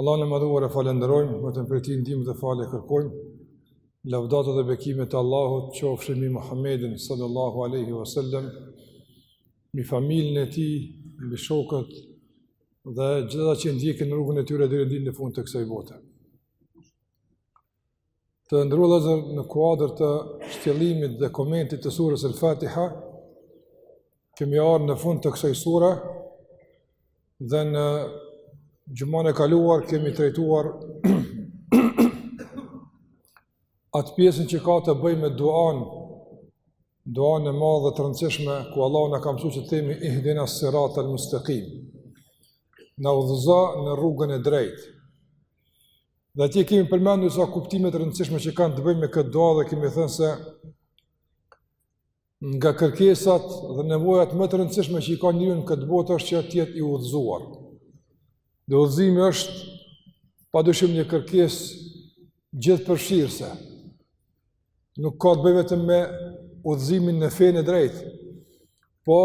Allahun e madhëruar e falenderojmë, vetëm prej tij ndihmë dhe falje kërkojmë, lavdatat dhe bekimet e Allahut qofshin mbi Muhammedin sallallahu aleyhi wa sallam, mbi familjen e tij, mbi shokët, dhe gjithë ata që ndjekin rrugën e tyre deri në ditën e fundit të kësaj bote. Të nderuar vëllezër në kuadër të shtjellimit dhe komentit të sures El-Fatiha, kemi ardhë në fund të kësaj sure dhe në xhumanë e kaluar kemi trajtuar atë pjesën që ka të bëjë me duan, duan e madhe dhe të rëndësishme, ku Allahu na ka mësu që të themi ihdina sirat al-mustekim, na udhëzo në rrugën e drejtë, Dhe aty kemi përmendur disa kuptime të rëndësishme që kanë të bëjnë me këtë dua dhe kemi thënë se nga kërkesat dhe nevojat më të rëndësishme që i ka njeriu në këtë botë është që të jetë i udhëzuar. Dhe udhëzimi është padyshim një kërkesë gjithëpërfshirëse. Nuk ka të bëjë vetëm me udhëzimin në fenë e drejtë, po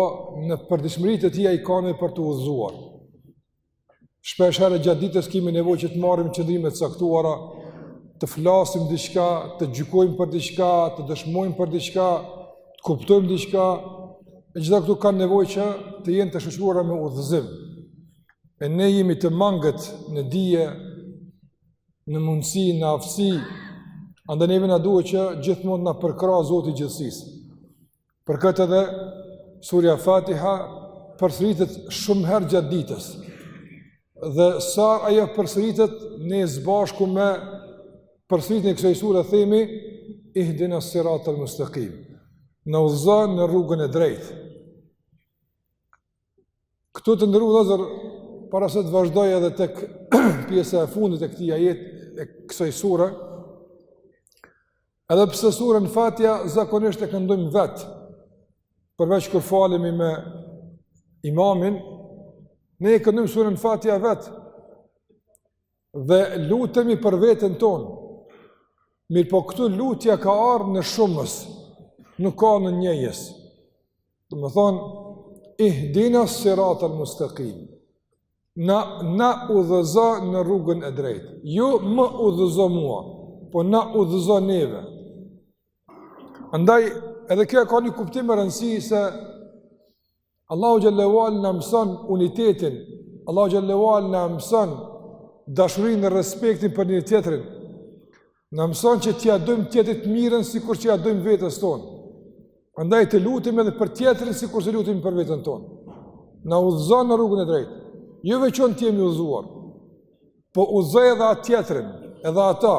në përditshmëritë e tij ai ka nevojë për t'u udhëzuar. Shpesh herë gjatë ditës kemi nevojë që të marrim qëndrime të caktuara, të flasim diçka, të gjykojmë për diçka, të dëshmojmë për diçka, të kuptojmë diçka, e të gjitha këto kanë nevojë që të jenë të shoqëruara me udhëzim. E ne jemi të mangët në dije, në mundësi, në aftësi, andaj neve na duhet që gjithmonë të na përkrahë Zoti i gjithësisë. Për këtë edhe surja Fatiha përsëritet shumë herë gjatë ditës. Dhe sa ajo përsëritet ne së bashku me përsëritjen e kësaj sure themi ihdina siratal mustaqim. Na udhëzo në rrugën e drejtë. Këtu të nderuar vëllezër, para se të vazhdoj edhe tek pjesa e fundit e këtij ajeti e kësaj sure, edhe pëse suren Fatiha zakonisht e këndojmë vetë, përveç kur falemi me imamin, ne e këndojmë suren Fatiha vetë, Dhe lutemi për veten tonë, mirëpo këtu lutja ka ardhë në shumës, nuk ka në njëjës. Domethënë, ihdina sirat al mustaqim, na, na udhëzo në rrugën e drejtë, jo më udhëzo mua, po na udhëzo neve. Andaj, edhe kjo e ka një kuptim e rëndësi se Allahu xheleuala na mëson unitetin, Allahu xheleuala na mëson dashurinë dhe respektin për njëri-tjetrin, na mëson që t'ia dojmë tjetrit të mirën sikur që ia dojmë vetes tonë, prandaj të lutemi edhe për tjetrin sikur që lutemi për veten tonë, na udhëzo në rrugën e drejtë, jo veç unë të jem i udhëzuar, po udhëzoje edhe atë tjetrin, edhe atë,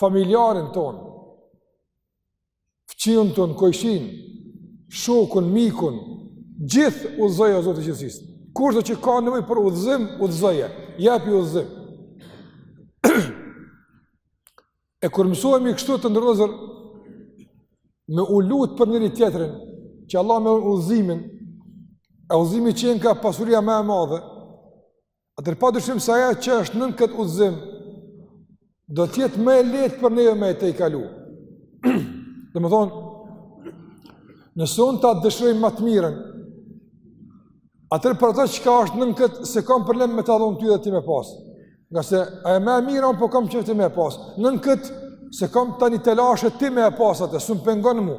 familjarin tonë, fqinjin tonë, kojshinë, shokun, mikun, gjithë udhëzoji o Zot i gjithësisë. Kudo që ka nevojë për udhëzim, udhëzoje, jepi udhëzim. e kur mësohemi kështu të nderuar, me u lutë për njëri-tjetrin, që Allah me dhënë udhëzimin, e udhëzimi qenka pasuria ma e madhe, Atëherë pa dyshim se ajo që është nën këtë udhëzim, do të jetë më e lehtë për neve me e tejkalu. Domethënë, nëse unë ta dëshiroj ma të mirën, atëherë për atë çka është nën këtë, s'e kam problem me ta dhanë ty dhe ti me pasë. Ngase ajo ma e mira, unë po kam qejf ti me e pasë. Nën këtë, s'e kam tani telashe ti me e pasë atë, s'më pengon mu.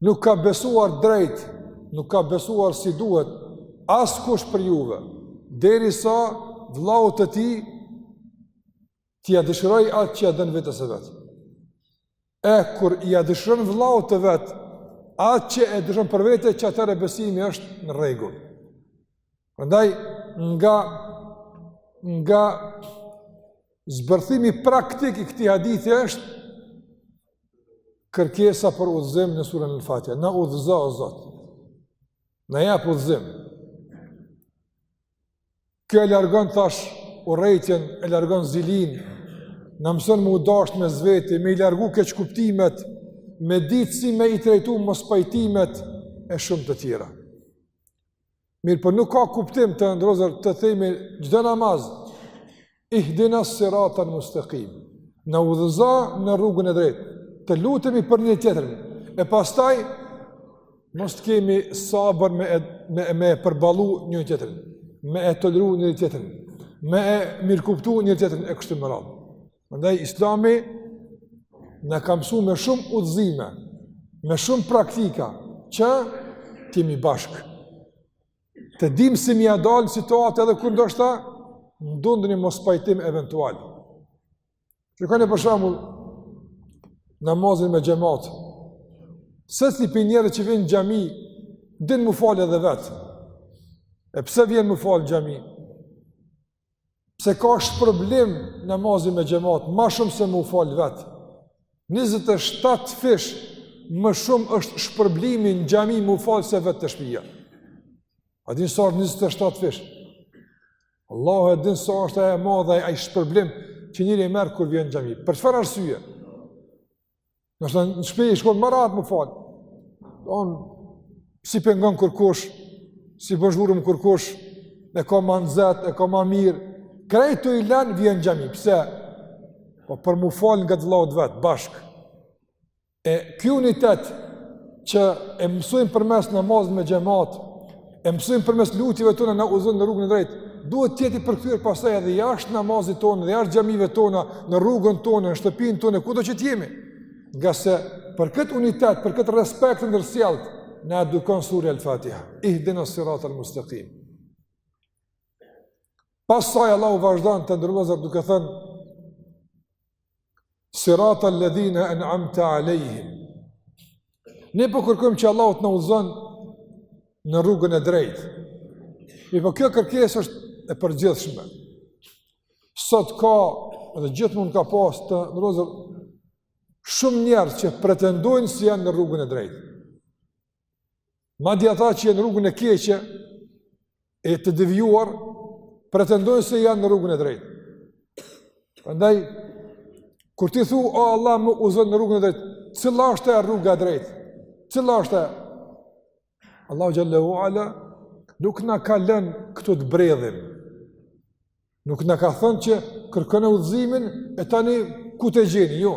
Nuk ka besuar drejt, nuk ka besuar si duhet, askush prej juve, derisa vëllait të tij t'ia dëshirojë atë që ia don vetes së vet. E, kur ia dëshiron vëllait të vet, atë që e dëshiron për vete, qe atëherë besimi është në rregull. Prandaj nga nga zbërthimi praktik i këtij hadithi është kërkesa për udhëzim në surën Al-Fatiha. Na udhëzo o Zot. Na jap udhëzim. Kjo e largon tash urrejtjen, e largon zilinë, na mëson m'u dashtë mes veti, me i largu keqkuptimet, me ditë si me i trajtu mospajtimet e shumë të tjera. Mirëpo nuk ka kuptim të nderuar të themi çdo namaz, ihdina siratal mustekim, na udhëzo në rrugën e drejtë, të lutemi për njëri-tjetrin, e pastaj mos të kemi sabër me, me, me përballu njëri-tjetrin, me e toleru njëri-tjetrin, me e mirëkuptu njëri-tjetrin e kështu me radhë. Prandaj, islami na ka mësu me shumë udhëzime, me shumë praktika, që t'jemi bashkë. Të dimë si me ia dalë situatës edhe kur ndoshta, ndodh një mospajtim eventual. Qe keni për shembull namazin me xhemat, se secili prej neve që vjen xhami, din m'u falë edhe vetë. E pse vjen m'u falë xhami? Pse ka shpërblim namazi me xhemat, ma shumë se m'u fal vet. 27 fish ma shumë është shpërblimi në xhami m'u fal se vet te shpija. A din sa është 27 fish? Allahu e din sa është e madhe ai shpërblim që njeri merr kur vjen në xhami. Për çfarë arsye? Nëse në shpi i shkon ma rahat m'u fal. Don s'i pengon kurkush, s'i bën zhurmë kurkush, e ka ma nxehtë, e ka ma mirë. Krejt tu i lanë vjen xhami, pse? Po për m'u falë nga të laudë vetë, bashkë. E ky unitet që e mësojmë përmes namazit me xhemat, e mësojmë përmes lutjeve tona na udhëzon në rrugën e drejtë. Duhet të jetë i përkthyer pastaj edhe jashtë namazit tonë, edhe jashtë xhamive tona, në rrugën tonë, në shtëpinë tonë, kudo që të jemi. Ngase për këtë unitet, për këtë respekt të ndërsjellë, na edukon surja Al-Fatiha. Ihdina siratal mustaqim. Pastaj Allahu vazhdon të nderuar duke thënë Sirata alladhina an'amta alejhim. Ne po kërkojmë që Allahu të na udhëzojë në rrugën e drejtë. Mirëpo kjo kërkesë është e përgjithshme. Sot ka dhe gjithmonë ka pas të nderuar shumë njerëz që pretendojnë se janë në rrugën e drejtë. Madje ata që janë në rrugën e keqe e të devijuar pretendojnë se janë në rrugën e drejtë. Prandaj kur ti thua o Allah më udhëzo në rrugën e drejtë, cila është rruga e drejtë? Cila është? Allahu xhel-le ue ala nuk na ka lën këtu të bredhim. Nuk na ka thënë që kërkone udhëzimin e tani ku ta gjeni, jo.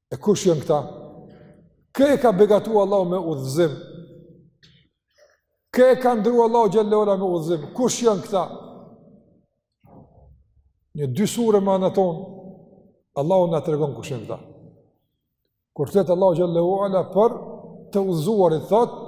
E kush janë këta? Kë e ka begatu Allahu me udhëzim? Kë e ka nderu Allahu xhel-le ue ala me udhëzim? Kush janë këta? Një dy sure ma andej, Allahu na tregon kush janë këta. Kur flet Allahu xhel-le ue ala për të udhëzuarit thotë,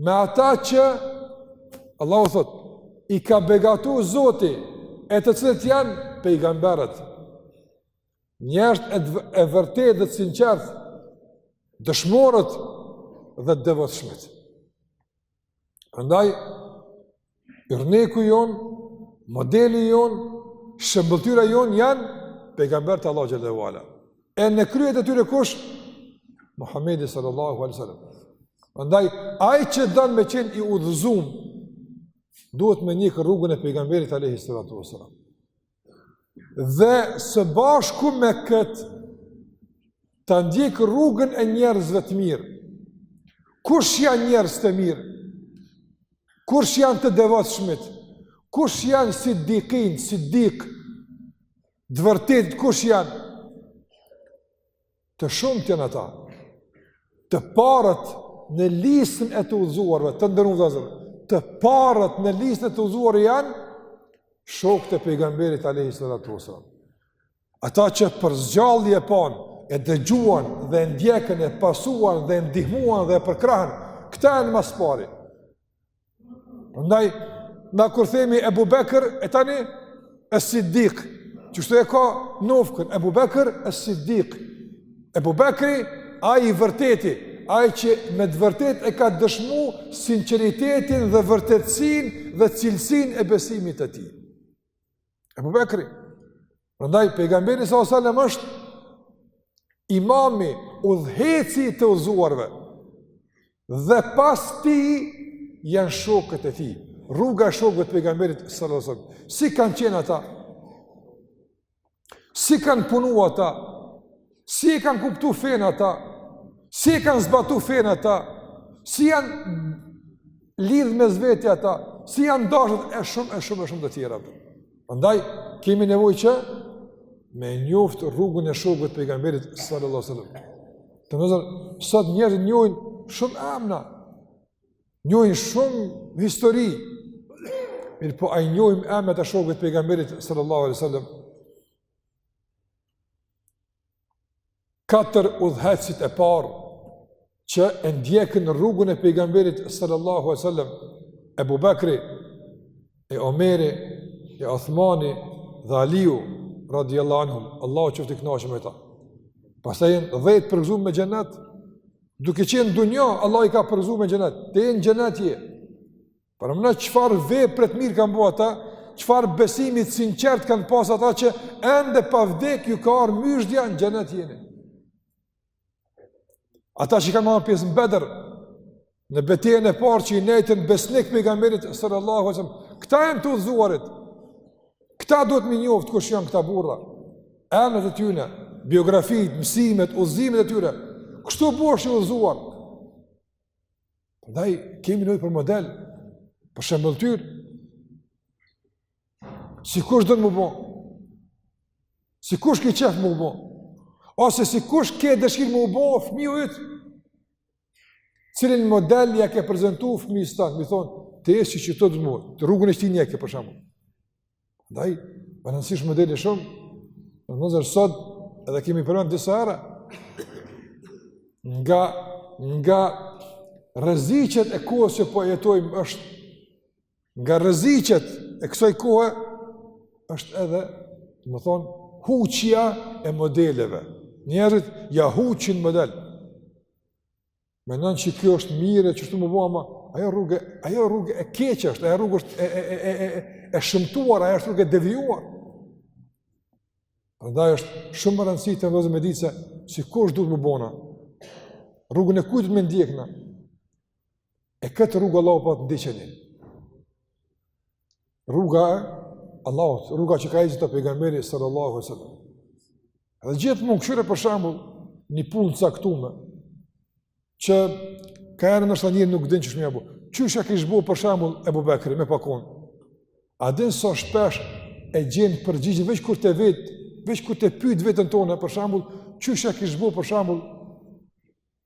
me ata që Allahu thotë i ka begatu zoti e të cilët janë pejgamberët njerëzit e vërtetë dhe të sinqertë dëshmorët dhe të devotshmit. Prandaj Yrneku jonë, modeli jonë, shëmbëlltyra jonë janë pejgamberët e Allahut xhel-le ue ala. E në krye të tyre kush? Muhamedi sallallahu alaihi wasallam. Prandaj ai që don me qenë i udhëzuar duhet me ndjek rrugën e pejgamberit alaihi salatu wasallam. Dhe së bashku me këtë, të ndjekë rrugën e njerëzve të mirë. Kush janë njerëz të mirë? Kush janë të devotshmit? Kush janë siddikin, siddik? Të vërtetit, kush janë? Të shumtë janë ata. Të parët në listën e të udhëzuarve, të nderuar vëllezër, të parët në listën e të udhëzuarve janë shokët e pejgamberit alejhi salatu ue selam. Ata që për së gjalli e panë, e dëgjuan dhe e ndjekën, e pasuan dhe e ndihmuan dhe e përkrahën, këta janë ma s'pari. Prandaj, na kur themi Ebu Bekër, e tani, es-Siddik, qështu e ka nofkën, Ebu Bekër, es-Siddik, Ebu Bekri, ai i vërteti, ai që me të vërtetë e ka dëshmu sinceritetin dhe vërtetësinë dhe cilësinë e besimit të tij. Ebu Bekri. Prandaj, pejgamberi s.a.s. është imami udhëheqësi i të udhëzuarve. Dhe pas tij janë shokët e tij. Rruga e shokëve të pejgamberit s.a.s. Si kanë qenë ata? Si kanë punu ata? Si e kanë kuptu fenë ata? Si e kanë zbatu fenë ata? Si janë lidhë mes veti ata? Si janë dashtë e shumë, e shumë, e shumë të tjera? Prandaj, kemi nevojë që me njoftë rrugën e shokëve të pejgamberit sallallahu sallam. Të nderuar vëllezër, sot njerëzit njohin shumë emna, njohin shumë histori, mirëpo a i njohin emnat e shokëve të pejgamberit sallallahu sallam, katër udhëheqësit e parë që e ndjekën rrugën e pejgamberit sallallahu alaihi wasallam Ebu Bekri e Omeri e Othmani dhe Aliu radijallahu anhum Allahu qoftë i kënaqur me ta pastaj janë 10 përgëzum me xhenet duke qenë në dunja Allah i ka përgëzu me xhenet ti në xhenet je Paramendo çfarë vepre të mirë kanë bo ata, çfarë besimi të sinqertë kanë pasë ata që ende pa vdek ju ka ardh myzhdja në xhenet jeni. Ata që kanë marrë pjesë në Bedër, në betejën e parë që i nejtën besnik pejgamberit sallallahu, këta janë të udhëzuarit, këta duhet me i njoftë kush janë këta burra, emnat e tyne, biografitë, mësimet, udhëzimet e tyre, kështu bohesh i udhëzuar, Prandaj, kemi nevojë për model, për shembëlltyrë, si kush don me u bo, si kush ke qef me u bo, ose si kush ke dëshirë me u bo fëmiju yt, cilin model ja ke prezentu fëmisë tand, me i thonë, të eshtë që që të dënë më, të rrugën e qëtij, një e ke për shembull. Ndaj, me rëndësi është modeli shumë, vëllezër sot, edhe kemi përmend disa herë, nga, nga rreziqet e kohës që po jetojmë është, nga rreziqet e kësaj kohë, është edhe, domethënë, huqja e modeleve. Njerëzit ia huqin model. Menon që kjo është mirë, kështu me bo, ama ajo rrugë, ajo rrugë e keqë është, ajo rrugë është e, e, e, e, e, e shëmtuar, ajo është rrugë e devijuar. Prandaj është shumë me rëndësi, vëllezër, me ditë se si kush duhet me u bo na, rrugën e kujt me ndjek na, e këtë rrugë Allah për po të ndiqenin. rruga e Allahut, rruga që ka ecë pejgamberi sallallahu alaihi wasallam. Dhe gjithmonë kshyre për shembull një punë t'caktume, që kaherë ndoshta njeri nuk din qysh me ia bo. Qysh ia kish bo për shembull Ebu Bekri me pas kon. A din sa shpesh e gjen përgjigjen, veç kur ta vet, veç kur ta pyet veten tonde, për shembull, qysh ia kish bo për shembull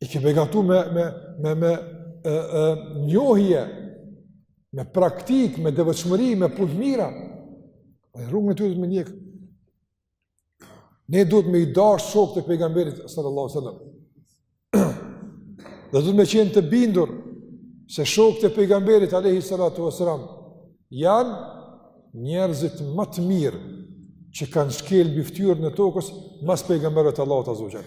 i ke begatu me, me, me, me e, e, njohje, me praktikë, me devotshmëri, me punë t'mira, dhe rrugën e tyne me njekë. Ne duhet me i dashë shokët e pejgamberit, sallallahu sallam. Dhe duhet me qenë të bindur, se shokët e pejgamberit, alehi sallatu sallam, janë njerëzit ma të mirë, që kanë shkel mbi ftyrën e tokës, mas pejgamberëve t'Allahut azze ue xhel.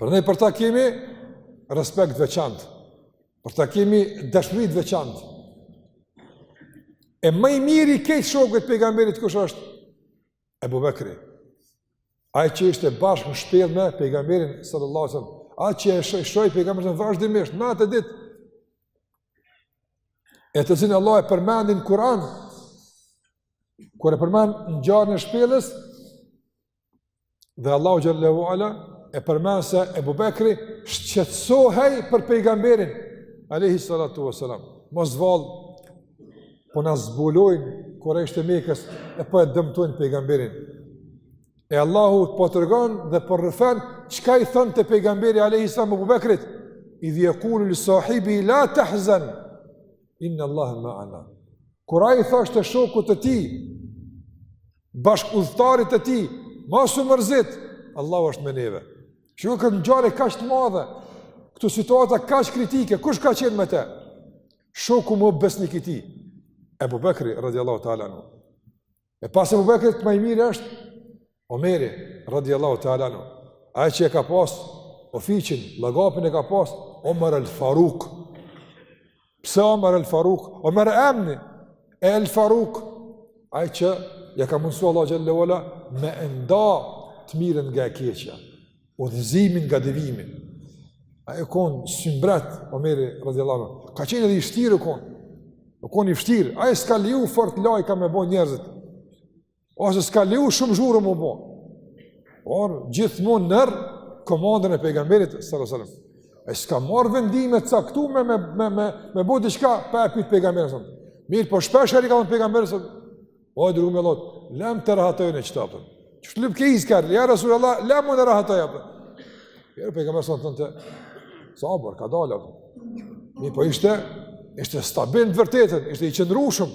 Prandaj për ta kemi respekt t'veçantë, për ta kemi dashni t'veçantë. E ma i miri te shokët e pejgamberit kush është? Ebu Bekri. Ai që ishte bashkë në shpellë me pejgamberin sallallahu alajhi wasallam, ai që e shoqëroi pejgamberin vazhdimisht natë e ditë. E të cilin Allahu e përmendi n'Kur'an, Kur e përmend ngjarjen e shpellës, Dhe Allahu xhallahu ala e përmend se Ebu Bekri shqetësohej për pejgamberin alayhi salatu wasalam. Mos vallë po na zbulojnë kurejshët e Mekës e po e dëmtojnë pejgamberin. E Allahu po tregon dhe po rrëfen çka i thonte pejgamberi alayhi salam Ebu Bekrit idh jekulu li sahibihi la tahzan inna Allaha ma'ana. Kur ai i thoshte shokut të tij bashkudhëtarit të tij, mos u mërzit, Allahu është me neve. Shiko këtë ngjarje kaq të madhe, këto situata kaq kritike, kush ka qenë me të? Shoku më besnik i tij, Abu Bakri radhiyallahu ta'ala anhu. E pas Abu Bakrit ma i miri është Omeri radhiyallahu ta'ala anhu. Ai që e ka pas ofiqin, llagapin e ka pas Omar al-Faruq. Pse Omer El Faruk? Omer emni, El Faruk, ai që ja ka mundësu Allahu xhele ve ala me e nda të mirën nga e keqja, udhëzimin nga devijimi. Ai u konë si mbret, Omeri radiallahu anhu, ka qenë edhe i vshtirë u konë, u konë i vshtirë, ai s'ka leju fort lajka me bo njerëzit. Ose s'ka leju shumë zhurmë me bo. Por, gjithmonë nër komandën e pejgamberit, s.a.s. E s'ka marrë vendime të caktume, me, me, me, me bo diçka pa e pytë pejgamberin, s.a.s. Mirëpo shpeshherë i ka thënë pejgamberit, s.a.s. O i dërgumi i Allahut, lem ta rahatoj unë qeta, përë. Qetu lypke izën kërë, ja Resulallah, lem më në rahatojnë, përë. Kërë pejgamberi, s.a.s., të në të, sabër, kadalë, përë. Mirëpo ishte, ishte stabil në të vërtetën, ishte i qëndrueshëm,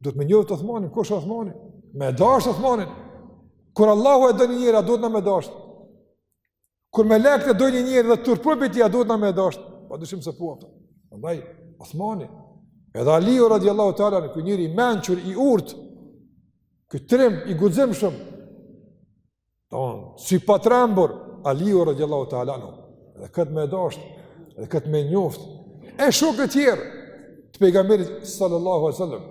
Duhet me njoftë Othmanin, kush është Othmani? Me e dashtë Othmanin. Kur Allahu e don një njeri, a duhet na me e dashtë. Kur melekët e dojnë një njeri dhe turpohen pi tij, a duhet na me e dashtë. Pa dyshim se po ato. Andaj, Othmani. Edhe Aliu radiallahu ta'ala anhu, ky njeri i mençur, i urtë, ky trim i guximshëm, Don, sypatrembur Aliu radiallahu ta'ala anhu. Dhe këtë me e dashtë, dhe këtë me e njoftë, e shokë të tjerë, të pejgamberit sallallahu alejhi ve selem,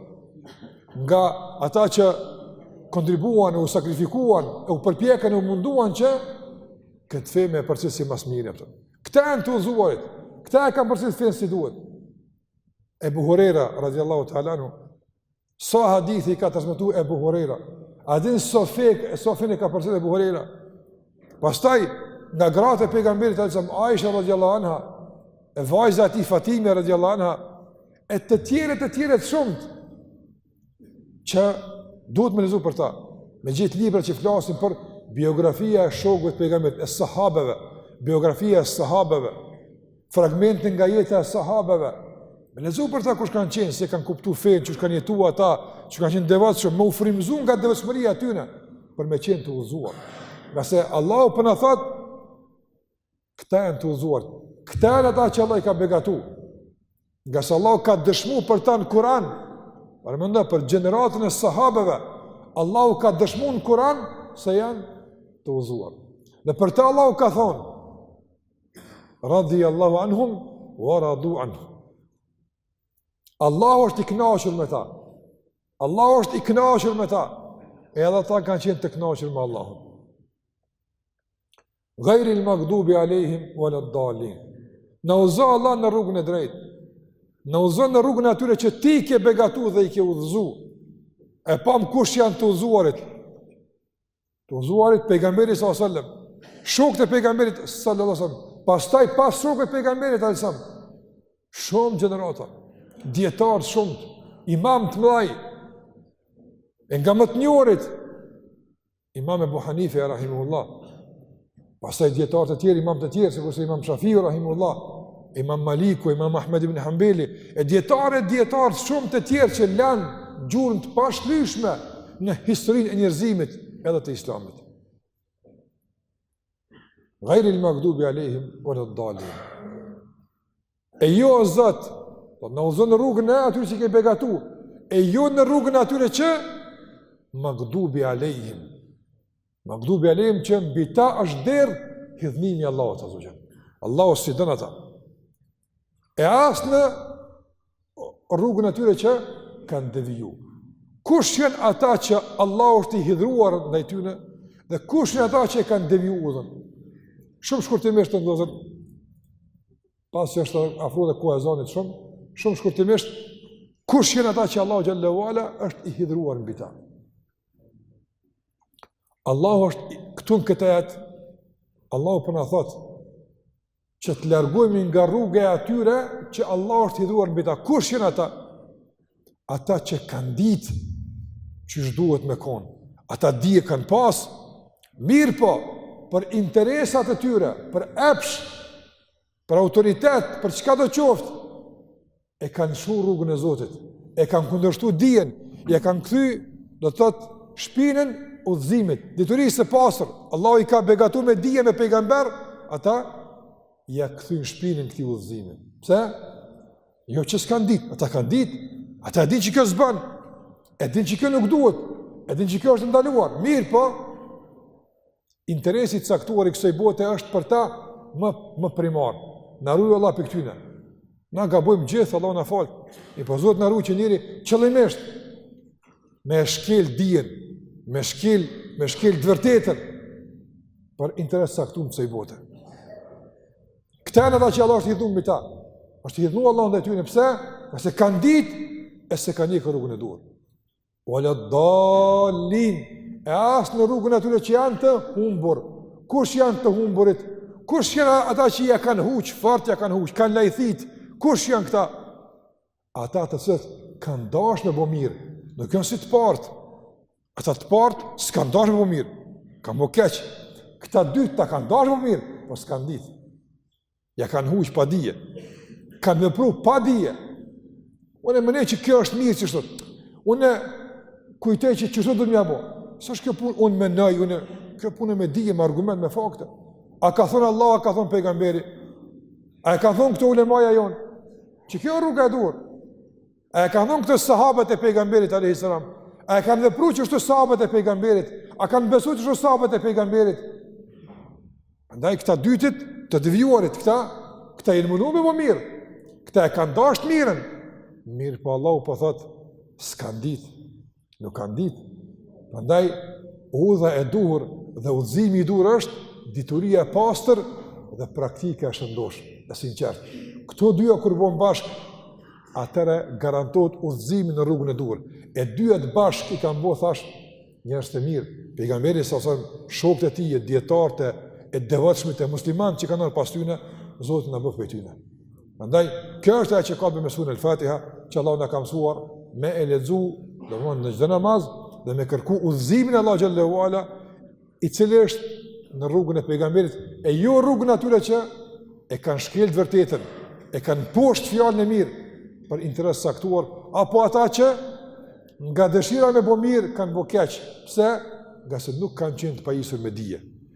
nga ata që kontribuuan, u sakrifikuan, u përpjekën, u munduan që, këtë fe me e përcjell si ma s'miri, pëtëm. Këta janë të udhëzuarit, këta e kanë përcjell fenë si duhet. Ebu Hurejra, radiallahu ta'ala anhu, Sa hadithe i ka transmetu Ebu Hurejra? A din sa fikh, sa fe ka përcjell Ebu Hurejra? Pastaj nga gratë e pejgamberit sallallahu alejhi ve selem Aisha radhiyallahu anha, e vajza e tij Fatima radhiyallahu anha, e të tjerë e të tjerë të shumtë që duhet me lexu për ta. Me gjetë libra që flasin për biografinë e shokëve të pejgamberit, e sahabeve, biografia e sahabeve, fragmente nga jeta e sahabeve, me lexu për ta kush kanë qenë, si e kanë kuptu fenë, qysh kanë jetu ata, qysh kanë qenë të devotshëm, me u frymëzu nga devotshmëria e tyne, për me qenë të udhëzuar. Ngase Allahu po na thotë, këta janë të udhëzuar, këta janë ata që Allahu i ka begatu, Ngase Allahu ka dëshmu për ta në Kur'an, paramendo për gjeneratën e sahabeve, Allahu ka dëshmu në Kur'an se janë të udhëzuar. Dhe për ta Allahu ka thonë, radhi Allahu anhum, wa radhu anhu. Allahu është i knaqur me ta. Allahu është i knaqur me ta. E edhe ata kanë qenë të knaqur me Allahun. Gajri il magdubi alejhim ue led dalin. Na udhëzo Allah në rrugën e drejtë. Na udhëzo në rrugën e atyre që ti i ke begatu dhe i ke udhëzu. E pam kush janë të udhëzuarit. Të udhëzuarit pejgamberi s.a.s. Shokët e pejgamberit s.a.s. Pastaj pas shokëve të pejgamberit a.s. Shumë gjenerata. Dijetarë shumë. Imamë të mdhaj. E nga më të njohurit. Imam Ebu Hanife, Rahimullah, pastaj dijetarë të tjerë, imamë të tjerë, sikurse imam Shafiu, Rahimullah, imam Maliku, imam Ahmed ibn Hanbeli, e dijetarë e dijetarë shumë të tjerë që lanë gjurmë të pashlyshme në historinë e njerëzimit edhe të islamit. Gajri il magdubi alejhim, ue led dalin. E jo o Zot, po na udhëzon në rrugën e atyre që i ke begatu, e jo në rrugën e atyre që magdubi alejhim. Magdubi alejhim që mbi ta është derdh hidhnimi i Allahut azze ue xhel. Allahu s'i don ata. E as në rrugën e atyre që kanë devijue. Kush janë ata që Allahu është i hidhëruar ndaj tyne dhe kush janë ata që e kanë deviju udhën? Shumë shkurtimisht të ndozën, pasi që është afru edhe koha e ezanit shumë, shumë shkurtimisht, kush janë ata që Allahu xhel-le ue ala është i hidhëruar mbi ta. Allahu është këtu në këtë ajet, Allahu po na thotë, që të largohemi nga rruga e atyre që Allahu është i hidhëruar mbi ta. Kush janë ata? ata që kanë ditë qysh duhet me konë, ata dije kanë pasë, mirëpo, për interesat e tyre, për epsh, për autoritet, për çkado qoftë, e kanë shu rrugën e Zotit, e kanë kundërshtu dijen, ja kanë kthy, do të thotë, shpinën udhëzimit, diturisë së pastër, Allahu i ka begatu me dije me pejgamber, ata, ja kthyen shpinën këtij udhëzimi. Pse? Jo që s'kanë ditë, ata kanë ditë, ata e dinë që kjo s'banë, e dinë që kjo nuk duhet, e dinë që kjo është ndaluar, mirëpo, interesi i caktuar i kësaj bote është për ta më, më primar, na ruj Allah prej këtyne, na gabojmë gjithë, Allahu na fal, e po Zot na ruj që njeri qëllimisht, me shkel dijen, me shkel, me shkel të vërtetën, për interes t'caktun t'kësaj bote. Këta janë ata që Allahu është hidhnu mbi ta. Është i hidhnu Allahu ndaj tyne, pse? Për se kanë ditë, e s'e kanë ndjekun rrugën e duhur. Ue led dalin, e as në rrugën e atyre që janë të humbur. Kush janë të humburit? Kush janë ata që ja kanë huq, fort ja kanë huq, kanë lajthit? Kush janë këta? Ata të cilët kanë dashur me bë mirë, nuk janë si të partë. Ata të partë s'kanë dashur me bë mirë, kanë bë keq. Këta të dytët kanë dashur me bë mirë, po s'kanë ditë. Ja kanë huq pa dije. Kanë vepru pa dije. Unë menoj që kjo është mirë qështu. Unë kujtoj që qështu duhet me u bo. S'është kjo punë unë mendoj, o kjo punë me dije me argument me fakte. A ka thënë Allah, a ka thënë pejgamberi? A e ka thënë këtë ulemaja jonë? Që kjo rruga e duhur. A e kanë thënë këtë sahabët e pejgamberit alayhi salam? A e kanë vepru qështu sahabët e pejgamberit? A kanë besu qështu sahabët e pejgamberit? Andaj këta të dytit të devijuarit këta, këta janë munu me bo mirë. Këta e kanë dashtë të mirën. Mirëpo Allahu po thotë, s'kanë ditë. Nuk kanë ditë. Prandaj udha e duhur dhe udhëzimi i duhur është dituria e pastër dhe praktika e shëndoshë, e sinqertë. Këto dyja kur bohen bashkë, atëherë garantohet udhëzimi në rrugën e duhur. E dyjat bashkë i kanë bo thashë njerëzit e mirë. Pejgamberi alayhi salam shokët e tij, e dijetarët e të devotshmit e muslimanët që kanë ardh pas tyne, Zoti na bëftë prej tyne. Prandaj kjo është ajo që kemi mësu në el-Fatiha, që Allahu na ka mësuar me e lexu, domthonë në çdo namaz dhe me kërku udhëzimin e Allahu xhele ue ala, i cili është në rrugën e pejgamberit e jo rrugën e atyre që e kanë shkelë të vërtetën, e kanë poshtë fjalën e mirë për interes të caktuar, apo ata që nga dëshira me bo mirë kanë bo keq, pse? Ngase nuk kanë qenë të pajisur me dije.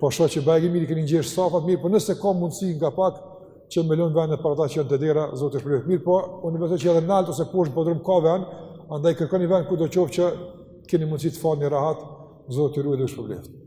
Po shoh që bajagi mirë i keni ngjesh safat mirë, po nëse ka mundësi nga pak që me lon vend për ata që janë te dera, Zoti ju shpërbleftë. Mirëpo unë besoj që edhe naltë ose poshtë n'podrum ka vend, andaj kërkoni vend kudo qoftë që të keni mundësi të falni rahat, Zoti ju shpërbleftë.